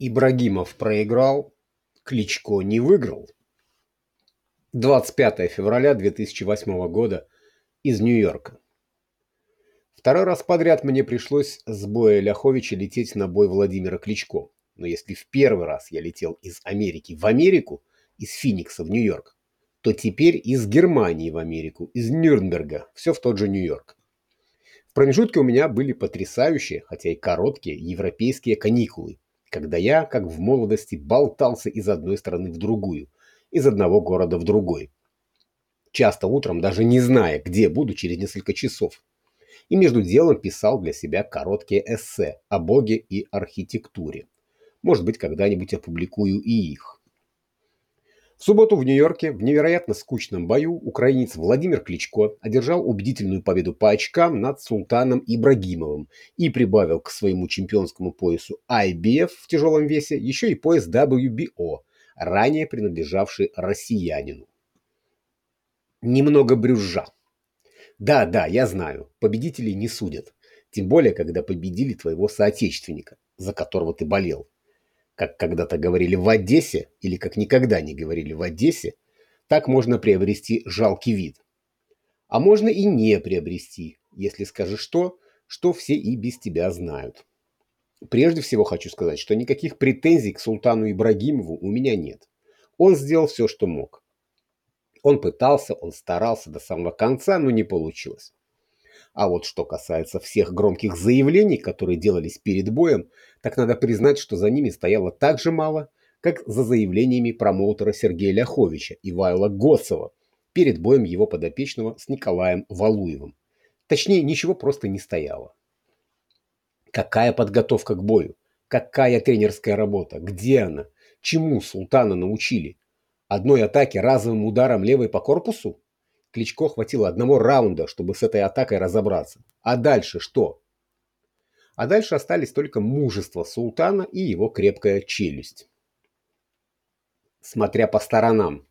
Ибрагимов проиграл, Кличко не выиграл. 25 февраля 2008 года из Нью-Йорка. Второй раз подряд мне пришлось с боя Ляховича лететь на бой Владимира Кличко. Но если в первый раз я летел из Америки в Америку, из Финикса в Нью-Йорк, то теперь из Германии в Америку, из Нюрнберга, все в тот же Нью-Йорк. В промежутке у меня были потрясающие, хотя и короткие, европейские каникулы, когда я, как в молодости, болтался из одной страны в другую, из одного города в другой. Часто утром, даже не зная, где буду через несколько часов. И между делом писал для себя короткие эссе о Боге и архитектуре. Может быть, когда-нибудь опубликую и их. В субботу в Нью-Йорке в невероятно скучном бою украинец Владимир Кличко одержал убедительную победу по очкам над Султаном Ибрагимовым и прибавил к своему чемпионскому поясу IBF в тяжелом весе еще и пояс WBO, ранее принадлежавший россиянину. Немного брюзжа. Да, да, я знаю, победителей не судят. Тем более, когда победили твоего соотечественника, за которого ты болел. Как когда-то говорили в Одессе, или как никогда не говорили в Одессе, так можно приобрести жалкий вид. А можно и не приобрести, если скажешь то, что все и без тебя знают. Прежде всего хочу сказать, что никаких претензий к султану Ибрагимову у меня нет. Он сделал все, что мог. Он пытался, он старался до самого конца, но не получилось. А вот что касается всех громких заявлений, которые делались перед боем, так надо признать, что за ними стояло так же мало, как за заявлениями промоутера Сергея Ляховича и Вайла Гоцева перед боем его подопечного с Николаем Валуевым. Точнее, ничего просто не стояло. Какая подготовка к бою? Какая тренерская работа? Где она? Чему султана научили? Одной атаке разовым ударом левой по корпусу? Кличко хватило одного раунда, чтобы с этой атакой разобраться. А дальше что? А дальше остались только мужество султана и его крепкая челюсть. Смотря по сторонам.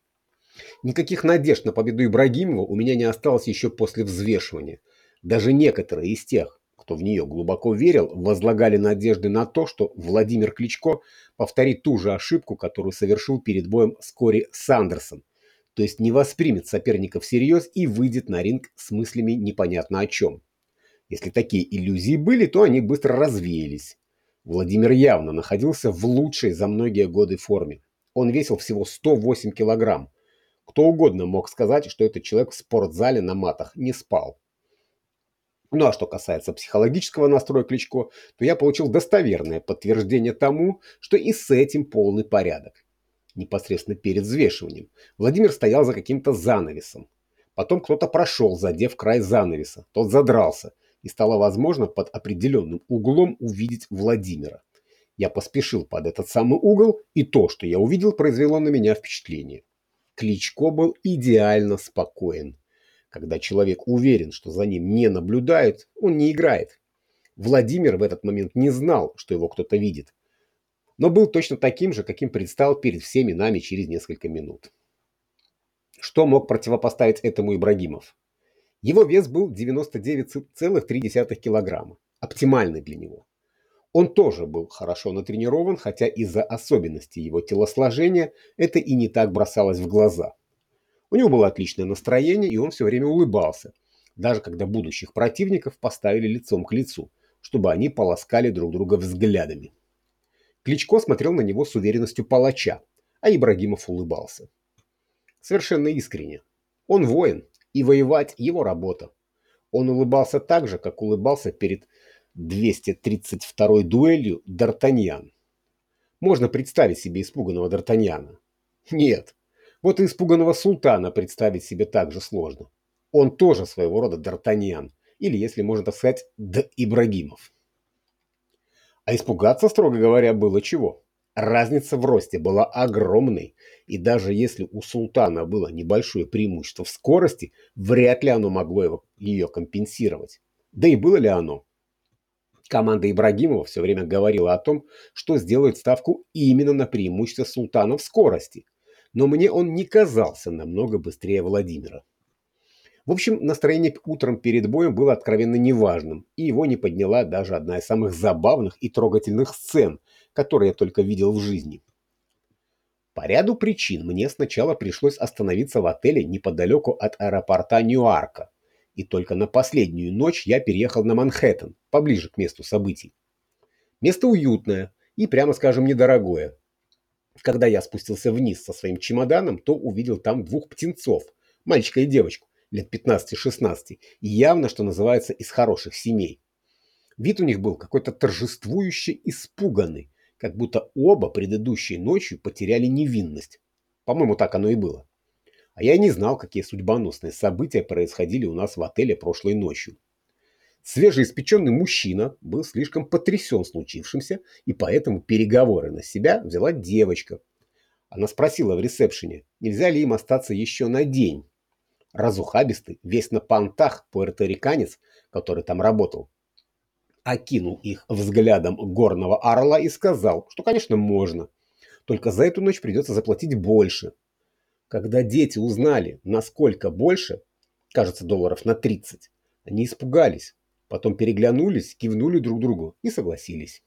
Никаких надежд на победу Ибрагимова у меня не осталось еще после взвешивания. Даже некоторые из тех, кто в нее глубоко верил, возлагали надежды на то, что Владимир Кличко повторит ту же ошибку, которую совершил перед боем с Кори Сандерсом, то есть не воспримет соперника всерьез и выйдет на ринг с мыслями непонятно о чем. Если такие иллюзии были, то они быстро развеялись. Владимир явно находился в лучшей за многие годы форме. Он весил всего 108 килограмм. Кто угодно мог сказать, что этот человек в спортзале на матах не спал. Ну а что касается психологического настроя Кличко, то я получил достоверное подтверждение тому, что и с этим полный порядок непосредственно перед взвешиванием. Владимир стоял за каким-то занавесом. Потом кто-то прошел, задев край занавеса. Тот задрался, и стало возможно под определенным углом увидеть Владимира. Я поспешил под этот самый угол, и то, что я увидел, произвело на меня впечатление. Кличко был идеально спокоен. Когда человек уверен, что за ним не наблюдают, он не играет. Владимир в этот момент не знал, что его кто-то видит но был точно таким же, каким предстал перед всеми нами через несколько минут. Что мог противопоставить этому Ибрагимов? Его вес был 99,3 килограмма, оптимальный для него. Он тоже был хорошо натренирован, хотя из-за особенностей его телосложения это и не так бросалось в глаза. У него было отличное настроение, и он все время улыбался, даже когда будущих противников поставили лицом к лицу, чтобы они полоскали друг друга взглядами. Кличко смотрел на него с уверенностью палача, а Ибрагимов улыбался. Совершенно искренне. Он воин, и воевать его работа. Он улыбался так же, как улыбался перед 232-й дуэлью Д'Артаньян. Можно представить себе испуганного Д'Артаньяна. Нет, вот и испуганного султана представить себе так же сложно. Он тоже своего рода Д'Артаньян, или, если можно так сказать, Д. Ибрагимов. А испугаться, строго говоря, было чего. Разница в росте была огромной, и даже если у султана было небольшое преимущество в скорости, вряд ли оно могло его, ее компенсировать. Да и было ли оно? Команда Ибрагимова все время говорила о том, что сделает ставку именно на преимущество султана в скорости, но мне он не казался намного быстрее Владимира. В общем, настроение утром перед боем было откровенно неважным, и его не подняла даже одна из самых забавных и трогательных сцен, которые я только видел в жизни. По ряду причин мне сначала пришлось остановиться в отеле неподалеку от аэропорта Ньюарка, и только на последнюю ночь я переехал на Манхэттен, поближе к месту событий. Место уютное и, прямо скажем, недорогое. Когда я спустился вниз со своим чемоданом, то увидел там двух птенцов, мальчика и девочку, лет 15-16, и явно, что называется, из хороших семей. Вид у них был какой-то торжествующе испуганный, как будто оба предыдущей ночью потеряли невинность. По-моему, так оно и было. А я не знал, какие судьбоносные события происходили у нас в отеле прошлой ночью. Свежеиспеченный мужчина был слишком потрясен случившимся, и поэтому переговоры на себя взяла девочка. Она спросила в ресепшене, нельзя ли им остаться еще на день, разухабистый, весь на понтах пуэрториканец, который там работал, окинул их взглядом горного орла и сказал, что, конечно, можно. Только за эту ночь придется заплатить больше. Когда дети узнали, насколько больше, кажется, долларов на 30, они испугались, потом переглянулись, кивнули друг другу и согласились.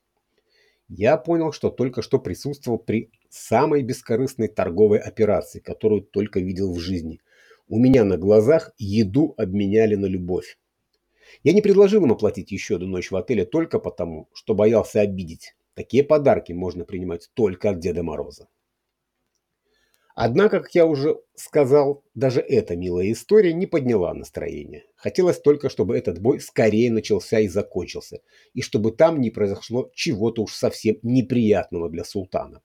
Я понял, что только что присутствовал при самой бескорыстной торговой операции, которую только видел в жизни. У меня на глазах еду обменяли на любовь. Я не предложил им оплатить еще одну ночь в отеле только потому, что боялся обидеть. Такие подарки можно принимать только от Деда Мороза. Однако, как я уже сказал, даже эта милая история не подняла настроение. Хотелось только, чтобы этот бой скорее начался и закончился, и чтобы там не произошло чего-то уж совсем неприятного для султана.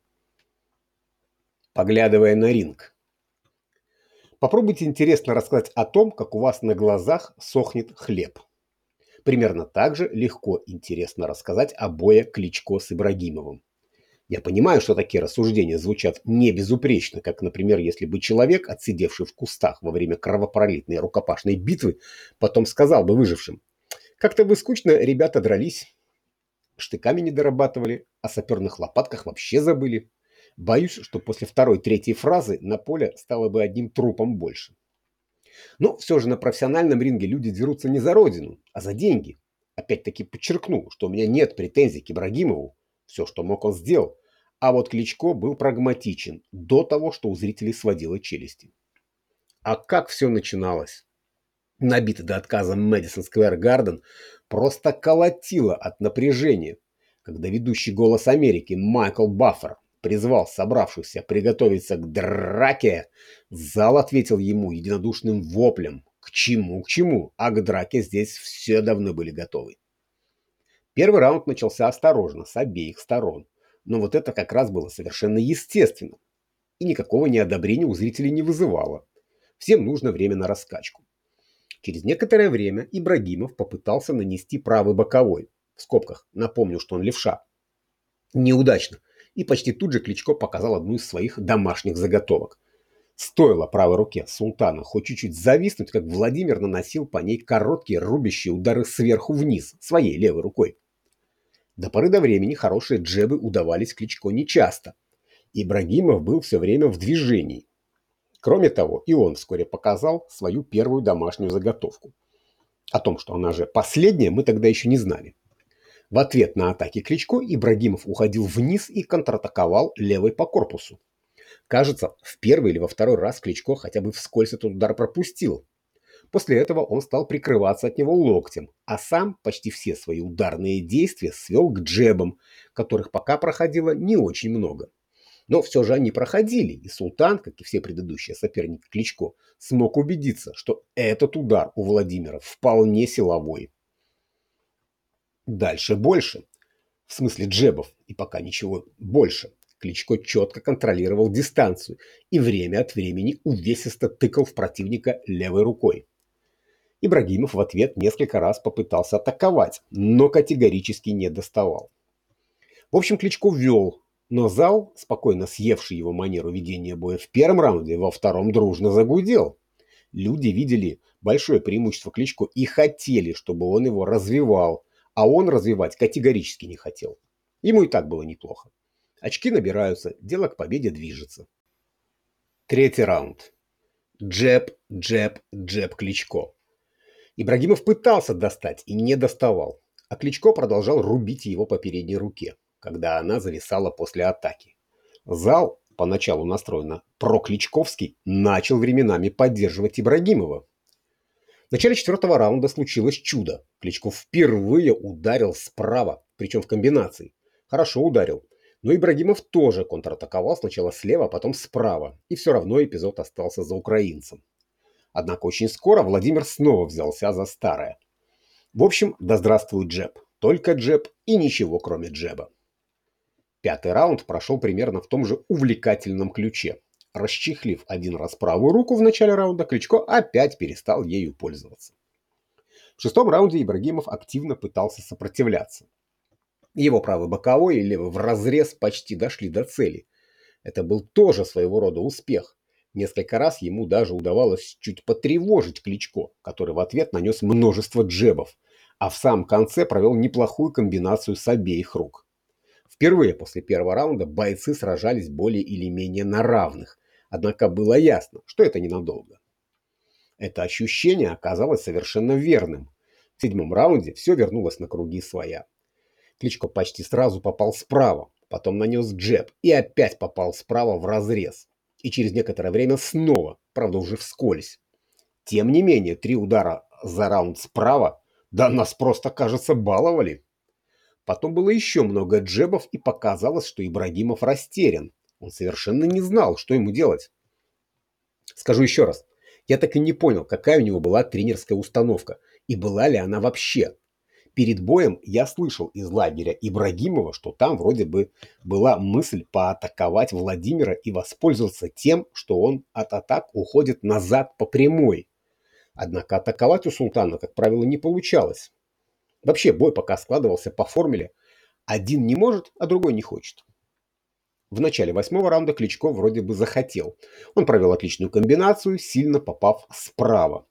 Поглядывая на ринг, Попробуйте интересно рассказать о том, как у вас на глазах сохнет хлеб. Примерно так же легко интересно рассказать о бое Кличко с Ибрагимовым. Я понимаю, что такие рассуждения звучат не безупречно, как, например, если бы человек, отсидевший в кустах во время кровопролитной рукопашной битвы, потом сказал бы выжившим, «Как-то вы скучно, ребята, дрались, штыками не дорабатывали, о саперных лопатках вообще забыли». Боюсь, что после второй-третьей фразы на поле стало бы одним трупом больше. Но все же на профессиональном ринге люди дерутся не за родину, а за деньги. Опять-таки подчеркну, что у меня нет претензий к Ибрагимову. Все, что мог, он сделал. А вот Кличко был прагматичен до того, что у зрителей сводило челюсти. А как все начиналось? Набитый до отказа Мэдисон Сквер Гарден просто колотило от напряжения, когда ведущий «Голос Америки» Майкл Баффер призвал собравшихся приготовиться к драке, зал ответил ему единодушным воплем. К чему, к чему, а к драке здесь все давно были готовы. Первый раунд начался осторожно, с обеих сторон. Но вот это как раз было совершенно естественно. И никакого неодобрения у зрителей не вызывало. Всем нужно время на раскачку. Через некоторое время Ибрагимов попытался нанести правый боковой. В скобках, напомню, что он левша. Неудачно и почти тут же Кличко показал одну из своих домашних заготовок. Стоило правой руке султана хоть чуть-чуть зависнуть, как Владимир наносил по ней короткие рубящие удары сверху вниз, своей левой рукой. До поры до времени хорошие джебы удавались Кличко нечасто. Ибрагимов был все время в движении. Кроме того, и он вскоре показал свою первую домашнюю заготовку. О том, что она же последняя, мы тогда еще не знали. В ответ на атаки Кличко Ибрагимов уходил вниз и контратаковал левой по корпусу. Кажется, в первый или во второй раз Кличко хотя бы вскользь этот удар пропустил. После этого он стал прикрываться от него локтем, а сам почти все свои ударные действия свел к джебам, которых пока проходило не очень много. Но все же они проходили, и Султан, как и все предыдущие соперники Кличко, смог убедиться, что этот удар у Владимира вполне силовой. Дальше больше. В смысле джебов. И пока ничего больше. Кличко четко контролировал дистанцию и время от времени увесисто тыкал в противника левой рукой. Ибрагимов в ответ несколько раз попытался атаковать, но категорически не доставал. В общем, Кличко ввел, но зал, спокойно съевший его манеру ведения боя в первом раунде, во втором дружно загудел. Люди видели большое преимущество Кличко и хотели, чтобы он его развивал, а он развивать категорически не хотел. Ему и так было неплохо. Очки набираются, дело к победе движется. Третий раунд. Джеб, джеб, джеб Кличко. Ибрагимов пытался достать и не доставал, а Кличко продолжал рубить его по передней руке, когда она зависала после атаки. Зал, поначалу настроен прокличковский, начал временами поддерживать Ибрагимова. В начале четвертого раунда случилось чудо. Кличко впервые ударил справа, причем в комбинации. Хорошо ударил. Но Ибрагимов тоже контратаковал сначала слева, а потом справа. И все равно эпизод остался за украинцем. Однако очень скоро Владимир снова взялся за старое. В общем, да здравствует джеб. Только джеб и ничего кроме джеба. Пятый раунд прошел примерно в том же увлекательном ключе. Расчехлив один раз правую руку в начале раунда, Кличко опять перестал ею пользоваться. В шестом раунде Ибрагимов активно пытался сопротивляться. Его правый боковой и левый вразрез почти дошли до цели. Это был тоже своего рода успех. Несколько раз ему даже удавалось чуть потревожить Кличко, который в ответ нанес множество джебов, а в самом конце провел неплохую комбинацию с обеих рук. Впервые после первого раунда бойцы сражались более или менее на равных, однако было ясно, что это ненадолго. Это ощущение оказалось совершенно верным. В седьмом раунде все вернулось на круги своя. Кличко почти сразу попал справа, потом нанес джеб и опять попал справа в разрез и через некоторое время снова, правда уже вскользь. Тем не менее, три удара за раунд справа, да нас просто, кажется, баловали. Потом было еще много джебов и показалось, что Ибрагимов растерян. Он совершенно не знал, что ему делать. Скажу еще раз, я так и не понял, какая у него была тренерская установка и была ли она вообще. Перед боем я слышал из лагеря Ибрагимова, что там вроде бы была мысль поатаковать Владимира и воспользоваться тем, что он от атак уходит назад по прямой. Однако атаковать у султана, как правило, не получалось. Вообще бой пока складывался по формуле «один не может, а другой не хочет». В начале восьмого раунда Кличко вроде бы захотел. Он провел отличную комбинацию, сильно попав справа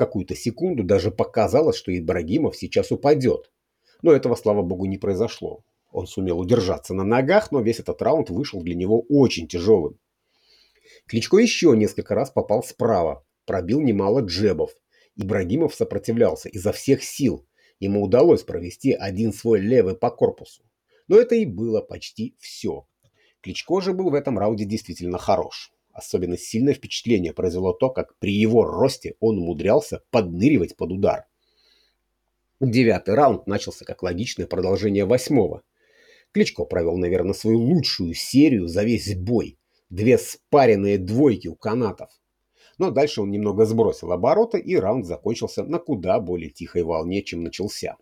какую-то секунду даже показалось, что Ибрагимов сейчас упадет. Но этого, слава богу, не произошло. Он сумел удержаться на ногах, но весь этот раунд вышел для него очень тяжелым. Кличко еще несколько раз попал справа, пробил немало джебов. Ибрагимов сопротивлялся изо всех сил. Ему удалось провести один свой левый по корпусу. Но это и было почти все. Кличко же был в этом раунде действительно хорош. Особенно сильное впечатление произвело то, как при его росте он умудрялся подныривать под удар. Девятый раунд начался как логичное продолжение восьмого. Кличко провел, наверное, свою лучшую серию за весь бой. Две спаренные двойки у канатов. Но дальше он немного сбросил обороты, и раунд закончился на куда более тихой волне, чем начался.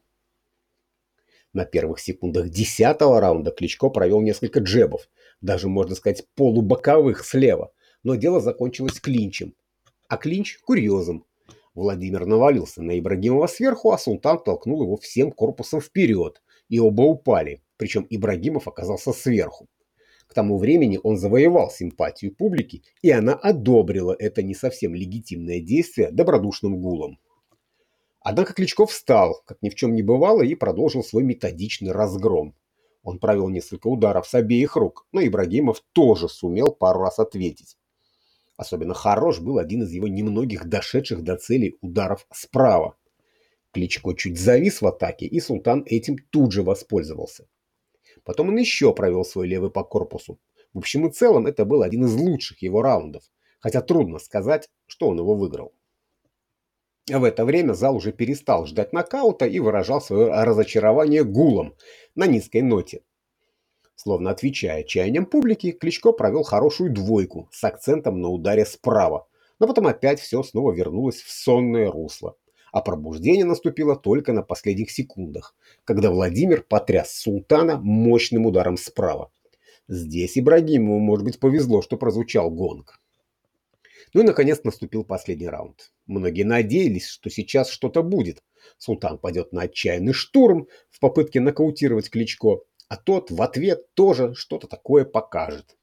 На первых секундах десятого раунда Кличко провел несколько джебов, даже, можно сказать, полубоковых слева, но дело закончилось клинчем. А клинч – курьезом. Владимир навалился на Ибрагимова сверху, а Султан толкнул его всем корпусом вперед, и оба упали, причем Ибрагимов оказался сверху. К тому времени он завоевал симпатию публики, и она одобрила это не совсем легитимное действие добродушным гулом. Однако Кличков встал, как ни в чем не бывало, и продолжил свой методичный разгром. Он провел несколько ударов с обеих рук, но Ибрагимов тоже сумел пару раз ответить. Особенно хорош был один из его немногих дошедших до цели ударов справа. Кличко чуть завис в атаке, и Султан этим тут же воспользовался. Потом он еще провел свой левый по корпусу. В общем и целом это был один из лучших его раундов, хотя трудно сказать, что он его выиграл. В это время зал уже перестал ждать нокаута и выражал свое разочарование гулом на низкой ноте. Словно отвечая чаяниям публики, Кличко провел хорошую двойку с акцентом на ударе справа, но потом опять все снова вернулось в сонное русло. А пробуждение наступило только на последних секундах, когда Владимир потряс султана мощным ударом справа. Здесь Ибрагимову, может быть, повезло, что прозвучал гонг. Ну и, наконец, наступил последний раунд. Многие надеялись, что сейчас что-то будет. Султан пойдет на отчаянный штурм в попытке нокаутировать Кличко, а тот в ответ тоже что-то такое покажет.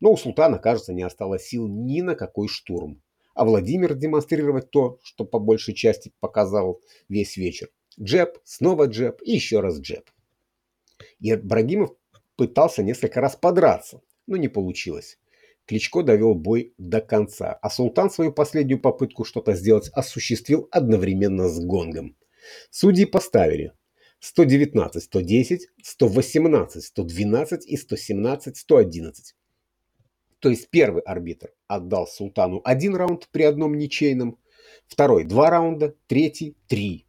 Но у султана, кажется, не осталось сил ни на какой штурм. А Владимир демонстрировать то, что по большей части показал весь вечер. Джеб, снова джеб и еще раз джеб. И Брагимов пытался несколько раз подраться, но не получилось. Кличко довел бой до конца, а Султан свою последнюю попытку что-то сделать осуществил одновременно с гонгом. Судьи поставили 119, 110, 118, 112 и 117, 111. То есть первый арбитр отдал Султану один раунд при одном ничейном, второй два раунда, третий три.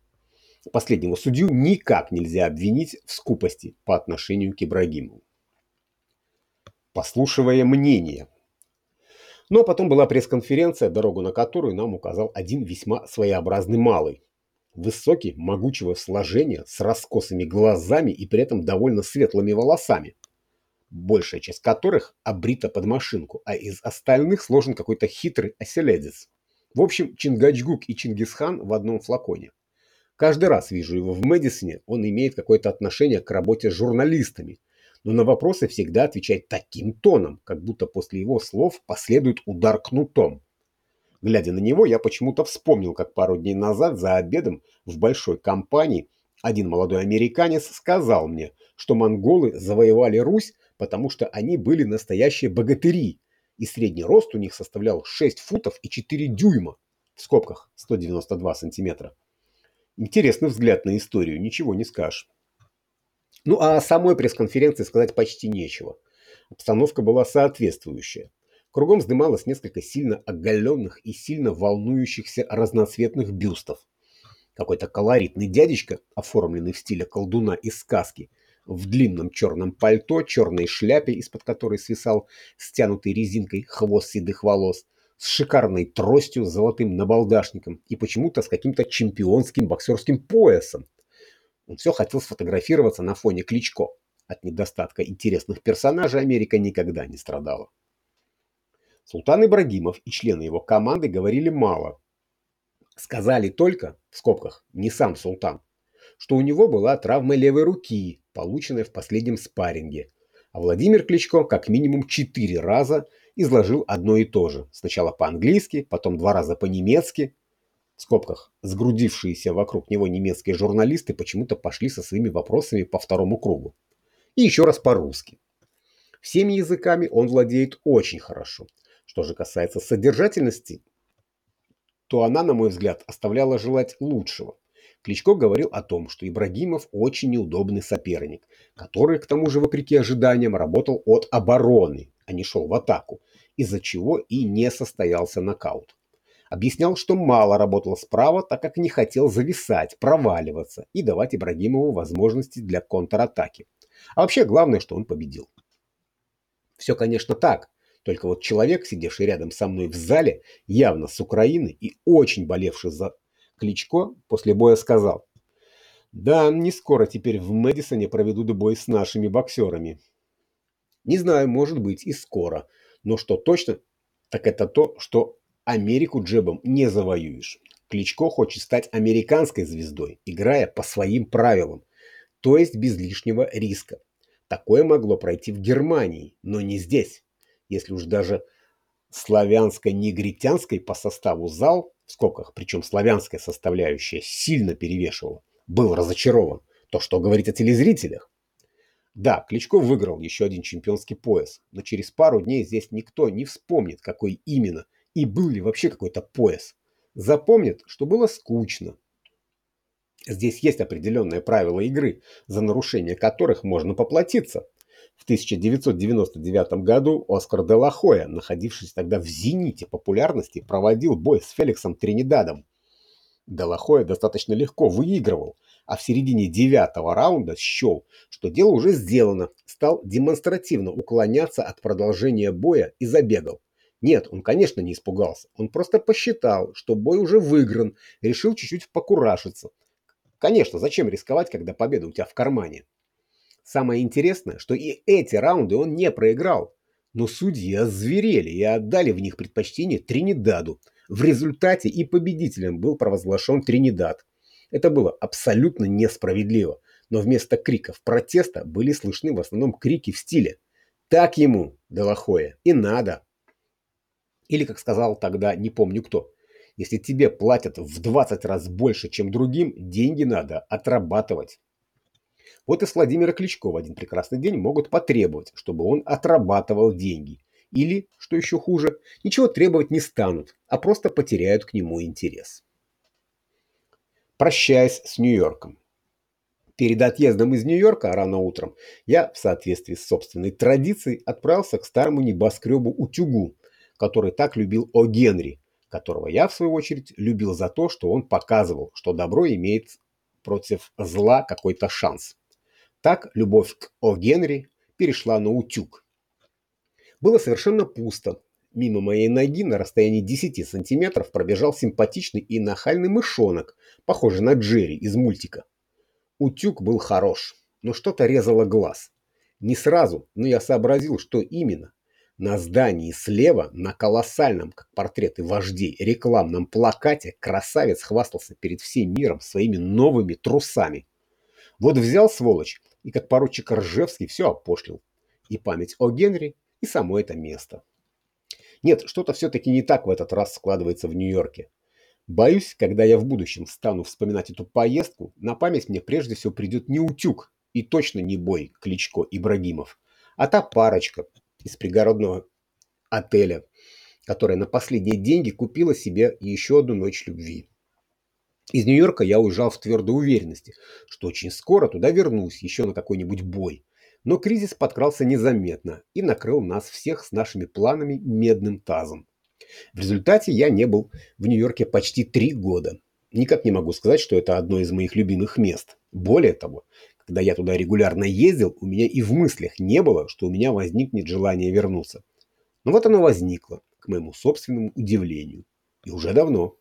Последнего судью никак нельзя обвинить в скупости по отношению к Ибрагимову. Послушивая мнение. Но потом была пресс-конференция, дорогу на которую нам указал один весьма своеобразный малый. Высокий, могучего сложения, с раскосыми глазами и при этом довольно светлыми волосами большая часть которых обрита под машинку, а из остальных сложен какой-то хитрый оселедец. В общем, Чингачгук и Чингисхан в одном флаконе. Каждый раз вижу его в Мэдисоне, он имеет какое-то отношение к работе с журналистами, но на вопросы всегда отвечает таким тоном, как будто после его слов последует удар кнутом. Глядя на него, я почему-то вспомнил, как пару дней назад за обедом в большой компании один молодой американец сказал мне, что монголы завоевали Русь потому что они были настоящие богатыри, и средний рост у них составлял 6 футов и 4 дюйма, в скобках 192 сантиметра. Интересный взгляд на историю, ничего не скажешь. Ну а о самой пресс-конференции сказать почти нечего. Обстановка была соответствующая. Кругом вздымалось несколько сильно оголенных и сильно волнующихся разноцветных бюстов. Какой-то колоритный дядечка, оформленный в стиле колдуна из сказки – в длинном черном пальто, черной шляпе, из-под которой свисал стянутый резинкой хвост седых волос, с шикарной тростью с золотым набалдашником и почему-то с каким-то чемпионским боксерским поясом. Он все хотел сфотографироваться на фоне Кличко. От недостатка интересных персонажей Америка никогда не страдала. Султан Ибрагимов и члены его команды говорили мало. Сказали только, в скобках, не сам султан, что у него была травма левой руки, полученная в последнем спарринге. А Владимир Кличко как минимум четыре раза изложил одно и то же. Сначала по-английски, потом два раза по-немецки. В скобках, сгрудившиеся вокруг него немецкие журналисты почему-то пошли со своими вопросами по второму кругу. И еще раз по-русски. Всеми языками он владеет очень хорошо. Что же касается содержательности, то она, на мой взгляд, оставляла желать лучшего. Кличко говорил о том, что Ибрагимов очень неудобный соперник, который, к тому же, вопреки ожиданиям, работал от обороны, а не шел в атаку, из-за чего и не состоялся нокаут. Объяснял, что мало работал справа, так как не хотел зависать, проваливаться и давать Ибрагимову возможности для контратаки. А вообще главное, что он победил. Все, конечно, так, только вот человек, сидевший рядом со мной в зале, явно с Украины и очень болевший за Кличко после боя сказал. «Да, не скоро теперь в Мэдисоне проведут бой с нашими боксерами». Не знаю, может быть и скоро, но что точно, так это то, что Америку джебом не завоюешь. Кличко хочет стать американской звездой, играя по своим правилам, то есть без лишнего риска. Такое могло пройти в Германии, но не здесь. Если уж даже славянско-негритянской по составу зал в скобках, причем славянская составляющая сильно перевешивала, был разочарован. То, что говорить о телезрителях. Да, Кличко выиграл еще один чемпионский пояс, но через пару дней здесь никто не вспомнит, какой именно, и был ли вообще какой-то пояс. Запомнит, что было скучно. Здесь есть определенные правила игры, за нарушение которых можно поплатиться. В 1999 году Оскар де ла находившись тогда в зените популярности, проводил бой с Феликсом Тринидадом. Де ла достаточно легко выигрывал, а в середине девятого раунда счел, что дело уже сделано, стал демонстративно уклоняться от продолжения боя и забегал. Нет, он, конечно, не испугался. Он просто посчитал, что бой уже выигран, решил чуть-чуть покурашиться. Конечно, зачем рисковать, когда победа у тебя в кармане? Самое интересное, что и эти раунды он не проиграл. Но судьи озверели и отдали в них предпочтение Тринидаду. В результате и победителем был провозглашен Тринидад. Это было абсолютно несправедливо. Но вместо криков протеста были слышны в основном крики в стиле «Так ему, Делахоя, и надо!» Или, как сказал тогда не помню кто, если тебе платят в 20 раз больше, чем другим, деньги надо отрабатывать. Вот и с Владимира Кличко в один прекрасный день могут потребовать, чтобы он отрабатывал деньги. Или, что еще хуже, ничего требовать не станут, а просто потеряют к нему интерес. Прощаясь с Нью-Йорком. Перед отъездом из Нью-Йорка рано утром я, в соответствии с собственной традицией, отправился к старому небоскребу Утюгу, который так любил О. Генри, которого я, в свою очередь, любил за то, что он показывал, что добро имеет против зла какой-то шанс. Так любовь к О. Генри перешла на утюг. Было совершенно пусто. Мимо моей ноги на расстоянии 10 сантиметров пробежал симпатичный и нахальный мышонок, похожий на Джерри из мультика. Утюг был хорош, но что-то резало глаз. Не сразу, но я сообразил, что именно. На здании слева, на колоссальном, как портреты вождей, рекламном плакате красавец хвастался перед всем миром своими новыми трусами. Вот взял сволочь и как поручик Ржевский все опошлил. И память о Генри, и само это место. Нет, что-то все-таки не так в этот раз складывается в Нью-Йорке. Боюсь, когда я в будущем стану вспоминать эту поездку, на память мне прежде всего придет не утюг и точно не бой Кличко Ибрагимов, а та парочка из пригородного отеля, которая на последние деньги купила себе еще одну ночь любви. Из Нью-Йорка я уезжал в твердой уверенности, что очень скоро туда вернусь еще на какой-нибудь бой, но кризис подкрался незаметно и накрыл нас всех с нашими планами медным тазом. В результате я не был в Нью-Йорке почти три года. Никак не могу сказать, что это одно из моих любимых мест. Более того, когда я туда регулярно ездил, у меня и в мыслях не было, что у меня возникнет желание вернуться. Но вот оно возникло, к моему собственному удивлению. И уже давно.